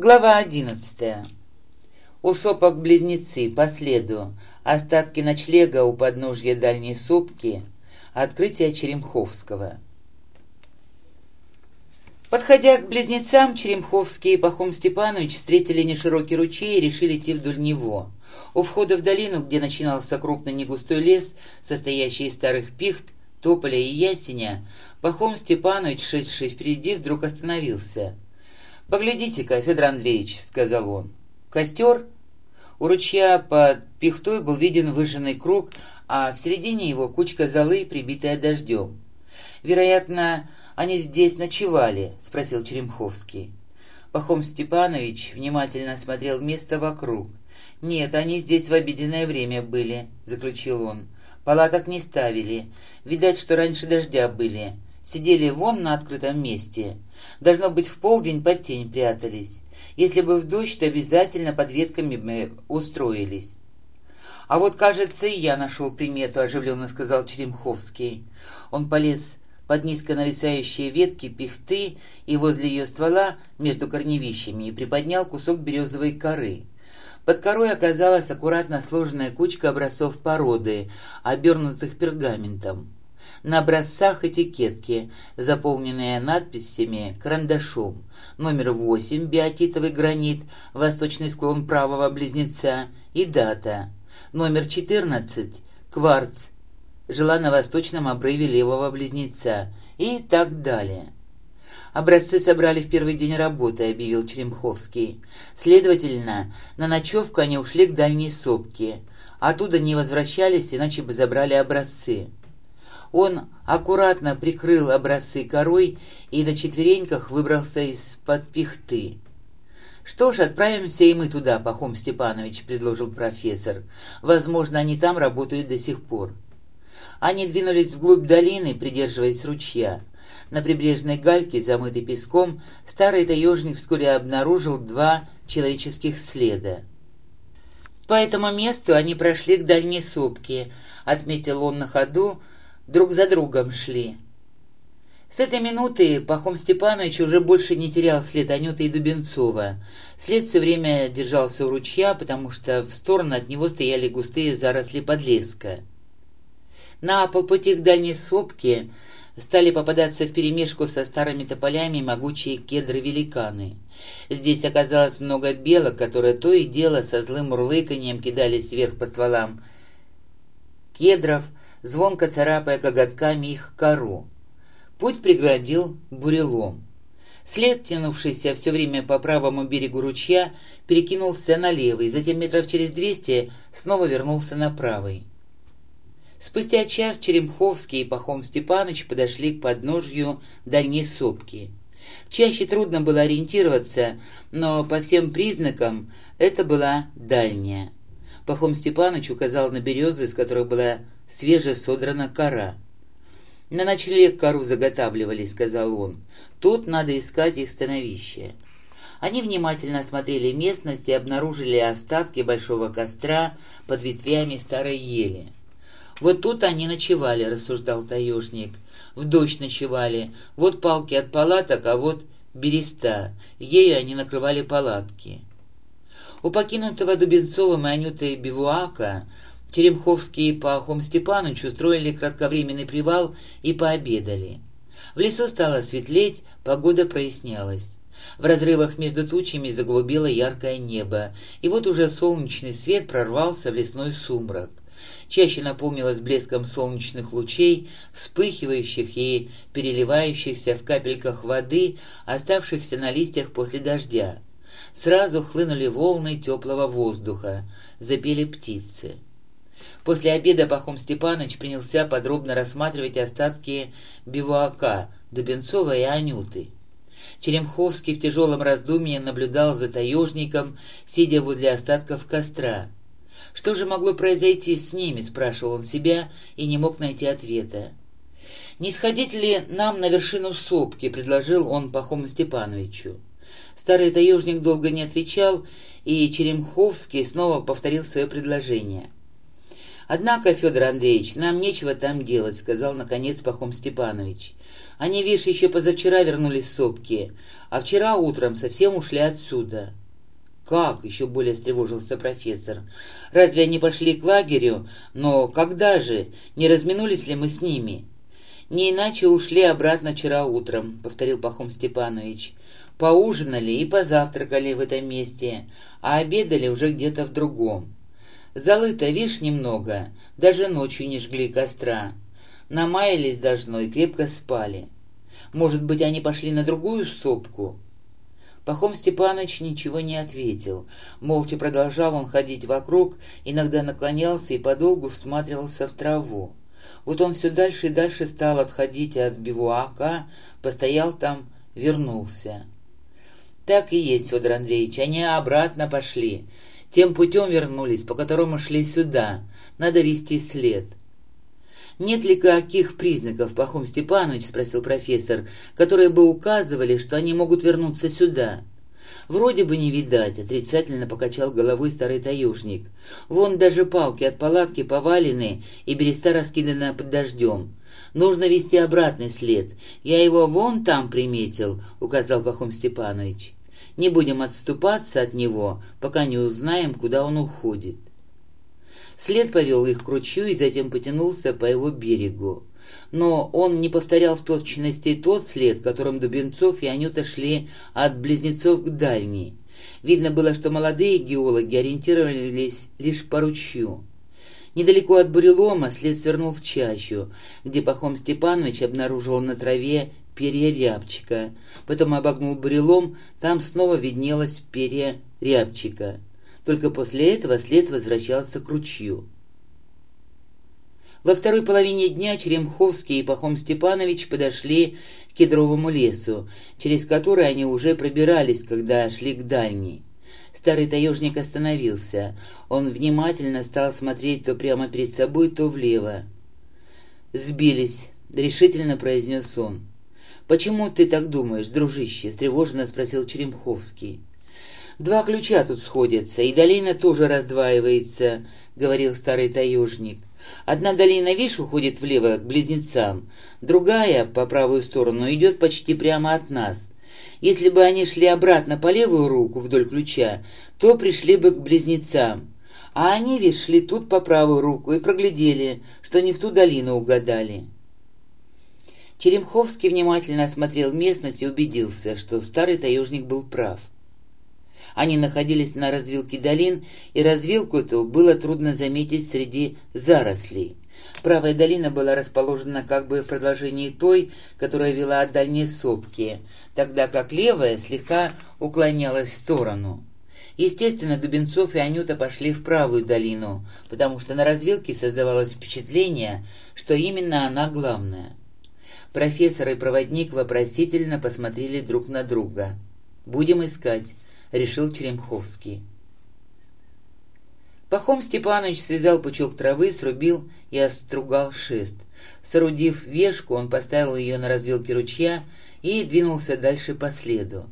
Глава одиннадцатая. Усопок-близнецы по следу. Остатки ночлега у подножья дальней сопки. Открытие Черемховского. Подходя к близнецам, Черемховский и Пахом Степанович встретили неширокий ручей и решили идти вдоль него. У входа в долину, где начинался крупный негустой лес, состоящий из старых пихт, тополя и ясеня, Пахом Степанович, шедший впереди, вдруг остановился — «Поглядите-ка, Федор Андреевич», — сказал он. «Костер?» У ручья под пихтой был виден выжженный круг, а в середине его кучка золы, прибитая дождем. «Вероятно, они здесь ночевали?» — спросил Черемховский. Пахом Степанович внимательно смотрел место вокруг. «Нет, они здесь в обеденное время были», — заключил он. «Палаток не ставили. Видать, что раньше дождя были. Сидели вон на открытом месте. Должно быть, в полдень под тень прятались. Если бы в дождь, то обязательно под ветками бы устроились. «А вот, кажется, и я нашел примету», — оживленно сказал Черемховский. Он полез под низко нависающие ветки пихты и возле ее ствола между корневищами и приподнял кусок березовой коры. Под корой оказалась аккуратно сложенная кучка образцов породы, обернутых пергаментом. На образцах этикетки, заполненные надписями карандашом. Номер 8, биотитовый гранит, восточный склон правого близнеца и дата. Номер 14, кварц, жила на восточном обрыве левого близнеца и так далее. «Образцы собрали в первый день работы», — объявил Черемховский. «Следовательно, на ночевку они ушли к дальней сопке. Оттуда не возвращались, иначе бы забрали образцы. Он аккуратно прикрыл образцы корой и на четвереньках выбрался из-под пихты. «Что ж, отправимся и мы туда, Пахом Степанович», — предложил профессор. «Возможно, они там работают до сих пор». Они двинулись вглубь долины, придерживаясь ручья. На прибрежной гальке, замытой песком, старый таежник вскоре обнаружил два человеческих следа. По этому месту они прошли к дальней сопке, отметил он на ходу, друг за другом шли. С этой минуты Пахом Степанович уже больше не терял след Анюты и Дубенцова. След все время держался у ручья, потому что в сторону от него стояли густые заросли подлеска. На полпути к дальней сопке стали попадаться вперемешку со старыми тополями могучие кедры-великаны. Здесь оказалось много белок, которые то и дело со злым урлыканьем кидались вверх по стволам кедров, звонко царапая коготками их кору. Путь преградил бурелом. След, тянувшийся все время по правому берегу ручья, перекинулся на левый, затем метров через двести снова вернулся на правый. Спустя час Черемховский и Пахом Степаныч подошли к подножью дальней сопки. Чаще трудно было ориентироваться, но по всем признакам это была дальняя. Пахом Степаныч указал на березы, из которых была свежесодрана кора. «На ночлег кору заготавливали», — сказал он. «Тут надо искать их становище». Они внимательно осмотрели местность и обнаружили остатки большого костра под ветвями старой ели. «Вот тут они ночевали», — рассуждал таежник. «В дождь ночевали. Вот палки от палаток, а вот береста. Ею они накрывали палатки». У покинутого Дубенцовым и Анютой бивуака Теремховский и Пахом Степанович устроили кратковременный привал и пообедали. В лесу стало светлеть, погода прояснялась. В разрывах между тучами заглубело яркое небо, и вот уже солнечный свет прорвался в лесной сумрак. Чаще наполнилась блеском солнечных лучей, вспыхивающих и переливающихся в капельках воды, оставшихся на листьях после дождя. Сразу хлынули волны теплого воздуха, запели птицы. После обеда Пахом Степанович принялся подробно рассматривать остатки бивуака Дубенцова и Анюты. Черемховский в тяжелом раздумье наблюдал за таежником, сидя возле остатков костра. Что же могло произойти с ними, спрашивал он себя и не мог найти ответа. «Не сходить ли нам на вершину сопки?» — предложил он Пахому Степановичу. Старый таежник долго не отвечал, и Черемховский снова повторил свое предложение — «Однако, Федор Андреевич, нам нечего там делать», — сказал, наконец, Пахом Степанович. «Они, видишь, еще позавчера вернулись с сопки, а вчера утром совсем ушли отсюда». «Как?» — еще более встревожился профессор. «Разве они пошли к лагерю? Но когда же? Не разминулись ли мы с ними?» «Не иначе ушли обратно вчера утром», — повторил Пахом Степанович. «Поужинали и позавтракали в этом месте, а обедали уже где-то в другом. Золы-то, видишь, немного, даже ночью не жгли костра. Намаялись должно и крепко спали. Может быть, они пошли на другую сопку?» Пахом Степанович ничего не ответил. Молча продолжал он ходить вокруг, иногда наклонялся и подолгу всматривался в траву. Вот он все дальше и дальше стал отходить от бивуака, постоял там, вернулся. Так и есть, Федор Андреевич, они обратно пошли. Тем путем вернулись, по которому шли сюда. Надо вести след. «Нет ли каких признаков, Пахом Степанович, — спросил профессор, — которые бы указывали, что они могут вернуться сюда?» «Вроде бы не видать», — отрицательно покачал головой старый таежник. «Вон даже палки от палатки повалены и береста раскидана под дождем. Нужно вести обратный след. Я его вон там приметил», — указал Пахом Степанович. «Не будем отступаться от него, пока не узнаем, куда он уходит». След повел их к ручью и затем потянулся по его берегу но он не повторял в точности тот след, которым Дубенцов и Анюта шли от близнецов к дальней. Видно было, что молодые геологи ориентировались лишь по ручью. Недалеко от бурелома след свернул в чащу, где Пахом Степанович обнаружил на траве перья рябчика. Потом обогнул бурелом, там снова виднелось перья рябчика. Только после этого след возвращался к ручью. Во второй половине дня Черемховский и Пахом Степанович подошли к кедровому лесу, через который они уже пробирались, когда шли к дальней. Старый таежник остановился. Он внимательно стал смотреть то прямо перед собой, то влево. «Сбились», — решительно произнес он. «Почему ты так думаешь, дружище?» — встревоженно спросил Черемховский. «Два ключа тут сходятся, и долина тоже раздваивается», — говорил старый таежник. Одна долина, видишь, уходит влево к близнецам, другая, по правую сторону, идет почти прямо от нас. Если бы они шли обратно по левую руку вдоль ключа, то пришли бы к близнецам. А они ведь шли тут по правую руку и проглядели, что не в ту долину угадали. Черемховский внимательно осмотрел местность и убедился, что старый таежник был прав. Они находились на развилке долин, и развилку эту было трудно заметить среди зарослей. Правая долина была расположена как бы в продолжении той, которая вела от дальней сопки, тогда как левая слегка уклонялась в сторону. Естественно, Дубенцов и Анюта пошли в правую долину, потому что на развилке создавалось впечатление, что именно она главная. Профессор и проводник вопросительно посмотрели друг на друга. «Будем искать», — решил Черемховский. Пахом Степанович связал пучок травы, срубил и остругал шест. Соорудив вешку, он поставил ее на развилке ручья и двинулся дальше по следу.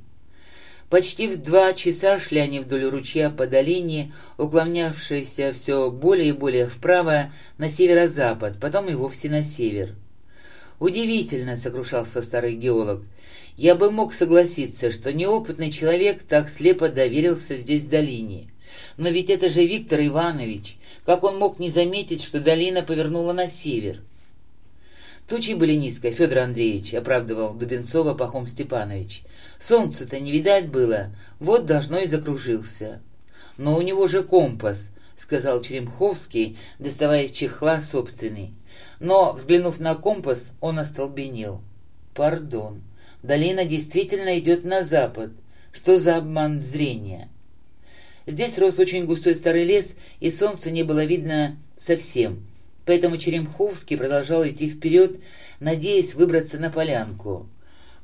Почти в два часа шли они вдоль ручья по долине, уклонявшейся все более и более вправо на северо-запад, потом и вовсе на север. «Удивительно», — сокрушался старый геолог, я бы мог согласиться, что неопытный человек так слепо доверился здесь долине. Но ведь это же Виктор Иванович. Как он мог не заметить, что долина повернула на север? Тучи были низко, Федор Андреевич, — оправдывал Дубенцова Пахом Степанович. Солнце-то не видать было, вот должно и закружился. Но у него же компас, — сказал Черемховский, доставая чехла собственный. Но, взглянув на компас, он остолбенел. «Пардон», Долина действительно идет на запад. Что за обман зрения? Здесь рос очень густой старый лес, и солнца не было видно совсем. Поэтому Черемховский продолжал идти вперед, надеясь выбраться на полянку.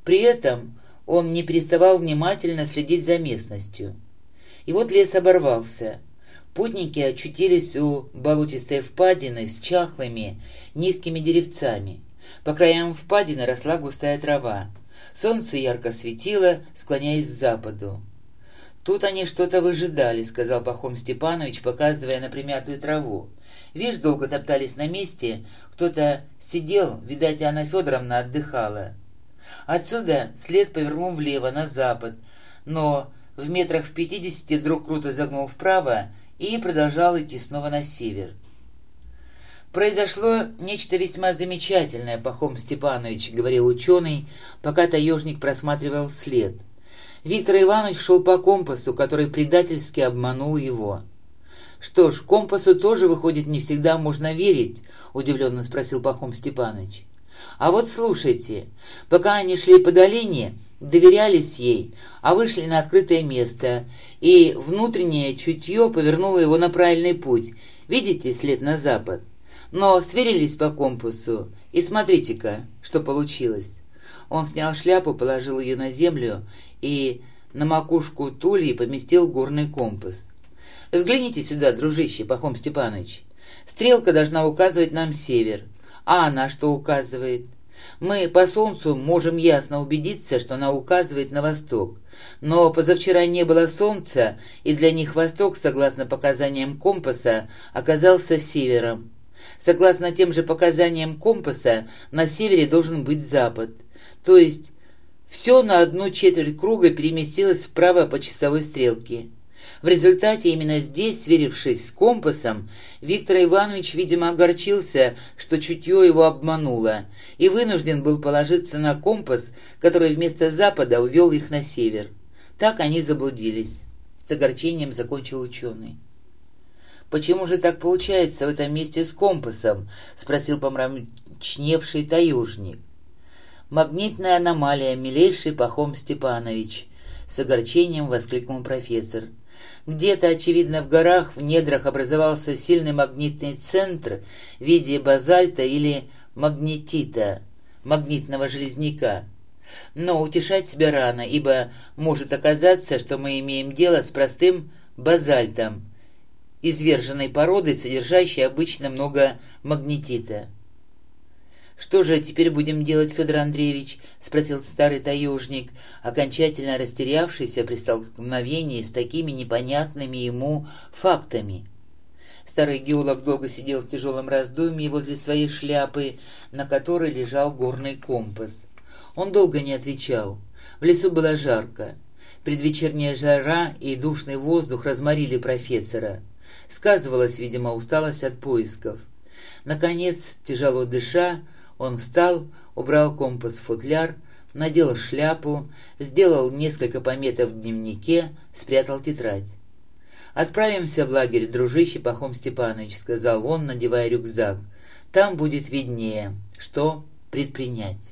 При этом он не переставал внимательно следить за местностью. И вот лес оборвался. Путники очутились у болотистой впадины с чахлыми, низкими деревцами. По краям впадины росла густая трава. Солнце ярко светило, склоняясь к западу. «Тут они что-то выжидали», — сказал Пахом Степанович, показывая на примятую траву. «Видишь, долго топтались на месте. Кто-то сидел, видать, Анна Федоровна отдыхала». Отсюда след повернул влево, на запад, но в метрах в пятидесяти вдруг круто загнул вправо и продолжал идти снова на север. «Произошло нечто весьма замечательное, Пахом Степанович», — говорил ученый, пока таежник просматривал след. Виктор Иванович шел по компасу, который предательски обманул его. «Что ж, компасу тоже, выходит, не всегда можно верить», — удивленно спросил Пахом Степанович. «А вот слушайте, пока они шли по долине, доверялись ей, а вышли на открытое место, и внутреннее чутье повернуло его на правильный путь. Видите след на запад? Но сверились по компасу, и смотрите-ка, что получилось. Он снял шляпу, положил ее на землю и на макушку Тульи поместил горный компас. «Взгляните сюда, дружище, Пахом Степанович. Стрелка должна указывать нам север. А она что указывает? Мы по солнцу можем ясно убедиться, что она указывает на восток. Но позавчера не было солнца, и для них восток, согласно показаниям компаса, оказался севером. Согласно тем же показаниям компаса, на севере должен быть запад. То есть все на одну четверть круга переместилось вправо по часовой стрелке. В результате именно здесь, сверившись с компасом, Виктор Иванович, видимо, огорчился, что чутье его обмануло, и вынужден был положиться на компас, который вместо запада увел их на север. Так они заблудились. С огорчением закончил ученый. «Почему же так получается в этом месте с компасом?» — спросил помрачневший таежник. «Магнитная аномалия, милейший Пахом Степанович!» — с огорчением воскликнул профессор. Где-то, очевидно, в горах, в недрах образовался сильный магнитный центр в виде базальта или магнетита, магнитного железняка. Но утешать себя рано, ибо может оказаться, что мы имеем дело с простым базальтом, изверженной породой, содержащей обычно много магнетита. «Что же теперь будем делать, Федор Андреевич?» — спросил старый таежник, окончательно растерявшийся при столкновении с такими непонятными ему фактами. Старый геолог долго сидел в тяжелом раздумье возле своей шляпы, на которой лежал горный компас. Он долго не отвечал. В лесу было жарко. Предвечерняя жара и душный воздух разморили профессора. Сказывалась, видимо, усталость от поисков. Наконец, тяжело дыша, он встал, убрал компас в футляр, надел шляпу, сделал несколько пометов в дневнике, спрятал тетрадь. «Отправимся в лагерь, дружище Пахом Степанович», — сказал он, надевая рюкзак. «Там будет виднее, что предпринять».